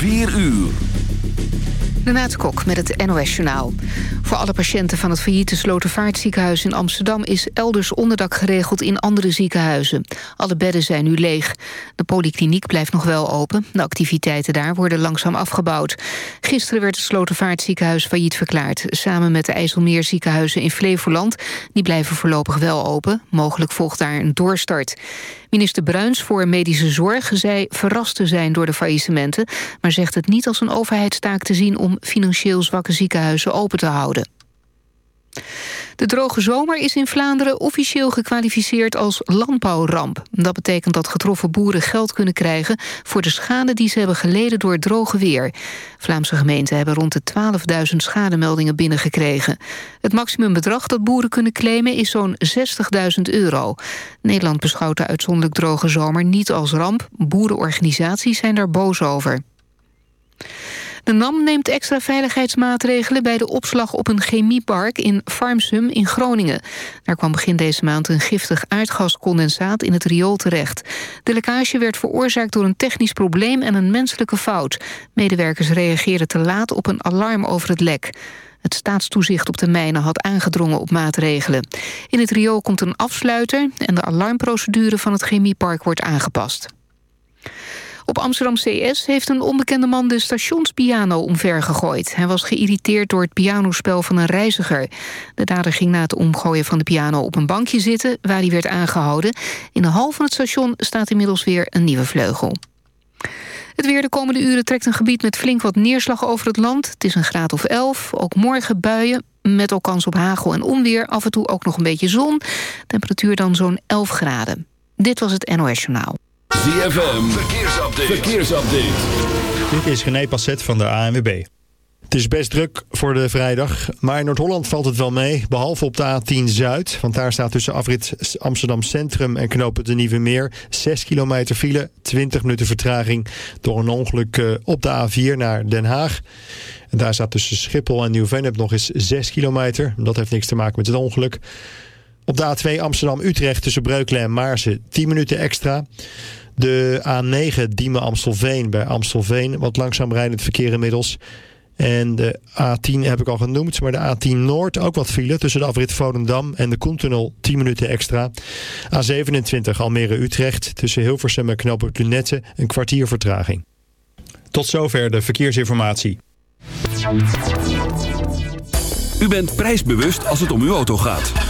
4 uur. Renate Kok met het NOS Journaal. Voor alle patiënten van het failliete Slotervaartziekenhuis in Amsterdam... is elders onderdak geregeld in andere ziekenhuizen. Alle bedden zijn nu leeg. De polykliniek blijft nog wel open. De activiteiten daar worden langzaam afgebouwd. Gisteren werd het Slotervaartziekenhuis failliet verklaard... samen met de IJsselmeerziekenhuizen in Flevoland. Die blijven voorlopig wel open. Mogelijk volgt daar een doorstart. Minister Bruins voor Medische Zorg zei verrast te zijn door de faillissementen... maar zegt het niet als een overheidstaak te zien... om financieel zwakke ziekenhuizen open te houden. De droge zomer is in Vlaanderen officieel gekwalificeerd als landbouwramp. Dat betekent dat getroffen boeren geld kunnen krijgen... voor de schade die ze hebben geleden door het droge weer. Vlaamse gemeenten hebben rond de 12.000 schademeldingen binnengekregen. Het maximumbedrag dat boeren kunnen claimen is zo'n 60.000 euro. Nederland beschouwt de uitzonderlijk droge zomer niet als ramp. Boerenorganisaties zijn daar boos over. De NAM neemt extra veiligheidsmaatregelen bij de opslag op een chemiepark in Farmsum in Groningen. Daar kwam begin deze maand een giftig aardgascondensaat in het riool terecht. De lekkage werd veroorzaakt door een technisch probleem en een menselijke fout. Medewerkers reageerden te laat op een alarm over het lek. Het staatstoezicht op de mijnen had aangedrongen op maatregelen. In het riool komt een afsluiter en de alarmprocedure van het chemiepark wordt aangepast. Op Amsterdam CS heeft een onbekende man de stationspiano omver gegooid. Hij was geïrriteerd door het pianospel van een reiziger. De dader ging na het omgooien van de piano op een bankje zitten... waar hij werd aangehouden. In de hal van het station staat inmiddels weer een nieuwe vleugel. Het weer de komende uren trekt een gebied met flink wat neerslag over het land. Het is een graad of 11. Ook morgen buien met ook kans op hagel en onweer. Af en toe ook nog een beetje zon. Temperatuur dan zo'n 11 graden. Dit was het NOS Journaal. ZFM, verkeersupdate. verkeersupdate. Dit is René Passet van de ANWB. Het is best druk voor de vrijdag, maar in Noord-Holland valt het wel mee. Behalve op de A10 Zuid, want daar staat tussen afrit Amsterdam Centrum en knopen de Nieuwe Meer 6 kilometer file, 20 minuten vertraging door een ongeluk eh, op de A4 naar Den Haag. En daar staat tussen Schiphol en Nieuw-Vennep nog eens 6 kilometer. Dat heeft niks te maken met het ongeluk. Op de A2 Amsterdam-Utrecht tussen Breukelen en Maarsen 10 minuten extra. De A9 Diemen-Amstelveen bij Amstelveen. Wat langzaam rijdend verkeer inmiddels. En de A10 heb ik al genoemd. Maar de A10 Noord ook wat file tussen de afrit Volendam en de Koentunnel 10 minuten extra. A27 Almere-Utrecht tussen Hilversum en Knoopert Lunette een kwartier vertraging. Tot zover de verkeersinformatie. U bent prijsbewust als het om uw auto gaat.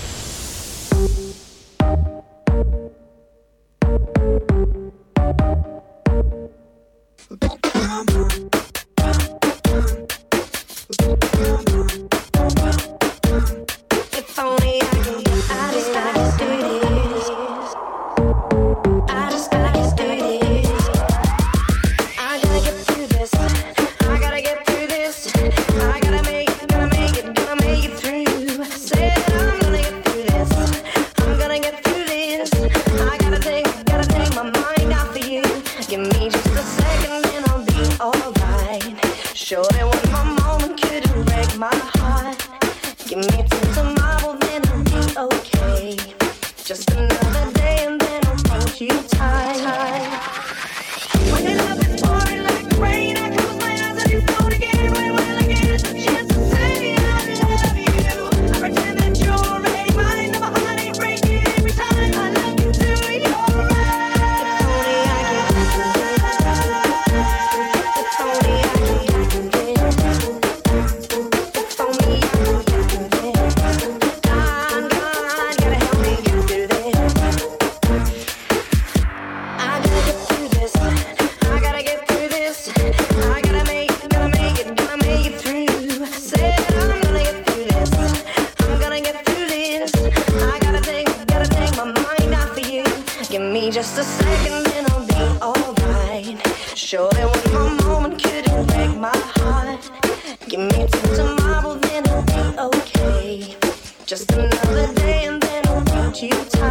Tomorrow then it'll be okay. Just another day and then I'll meet you time.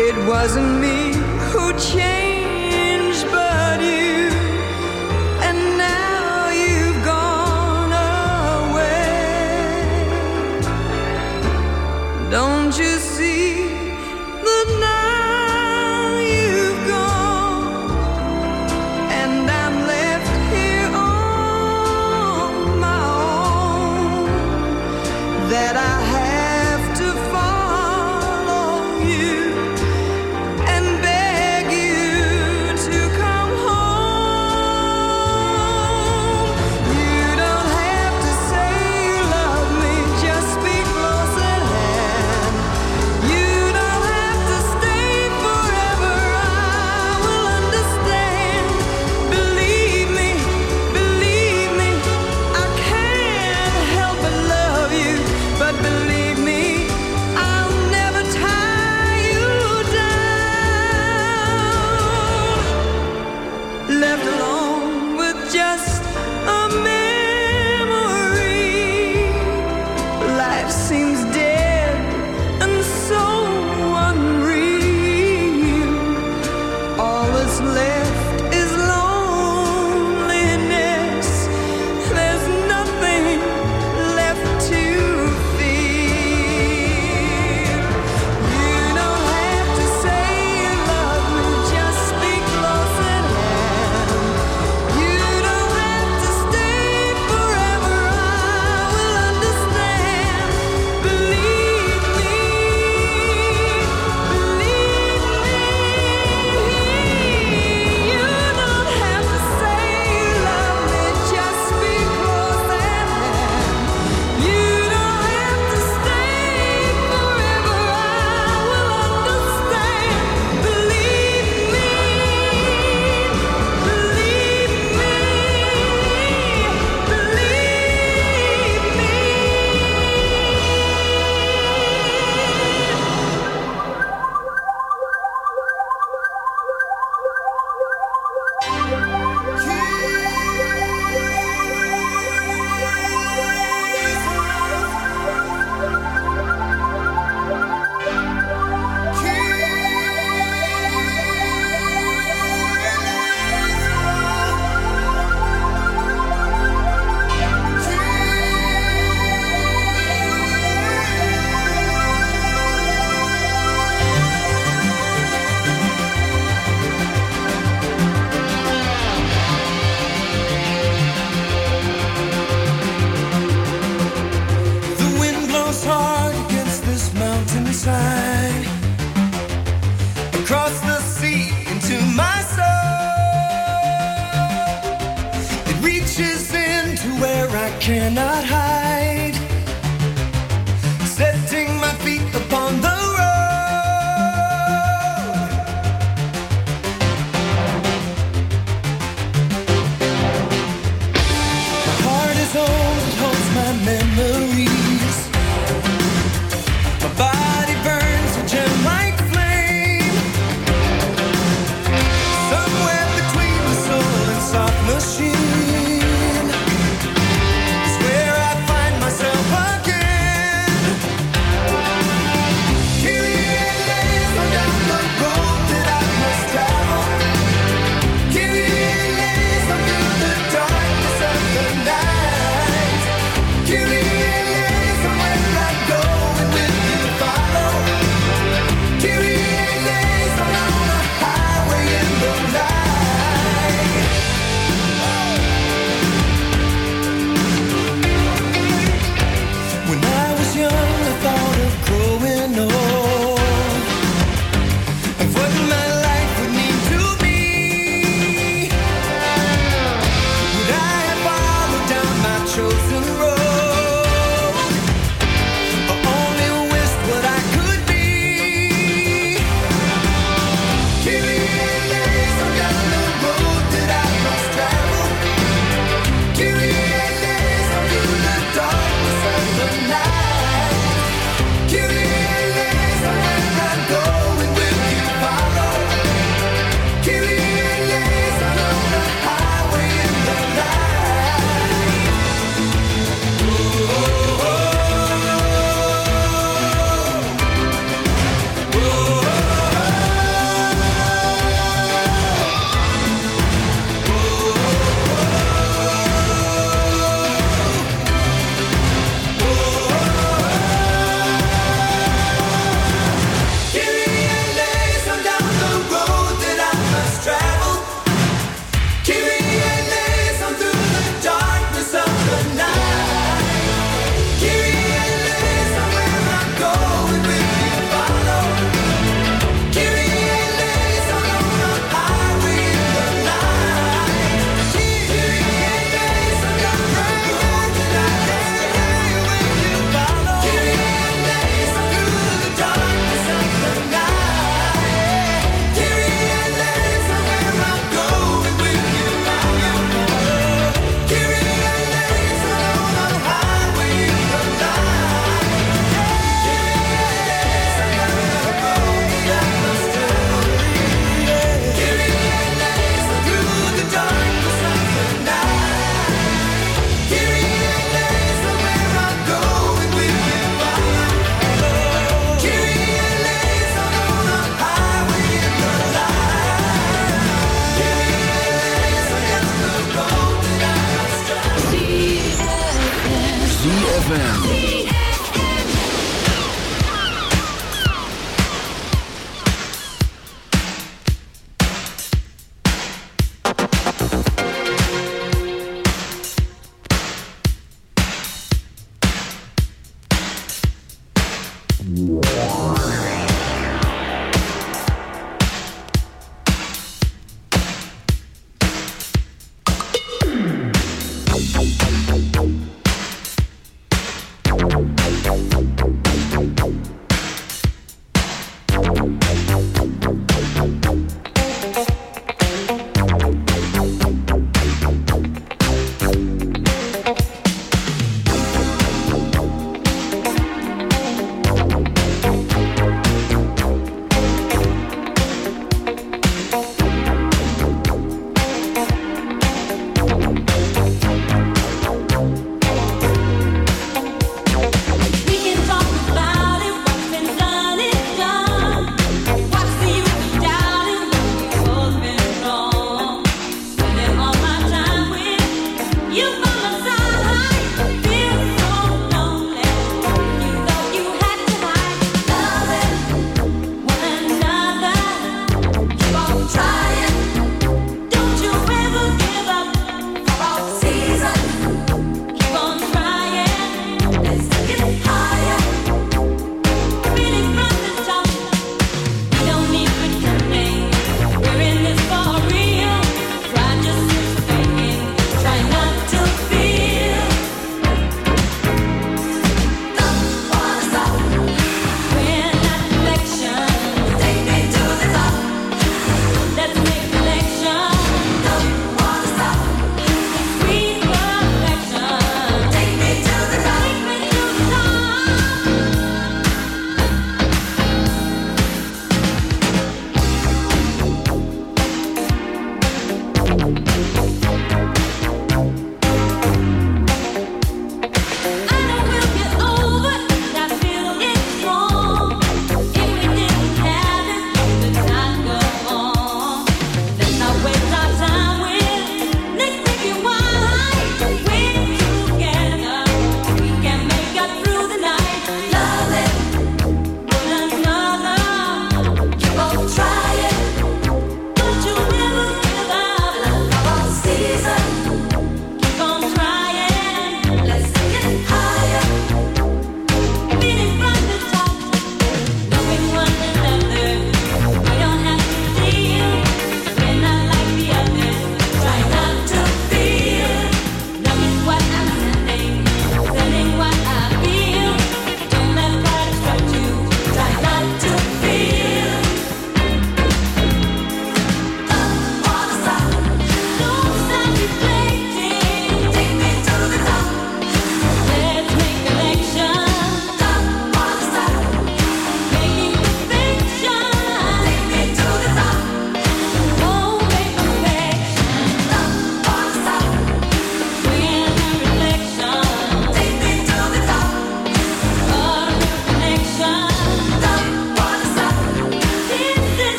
It wasn't me who changed.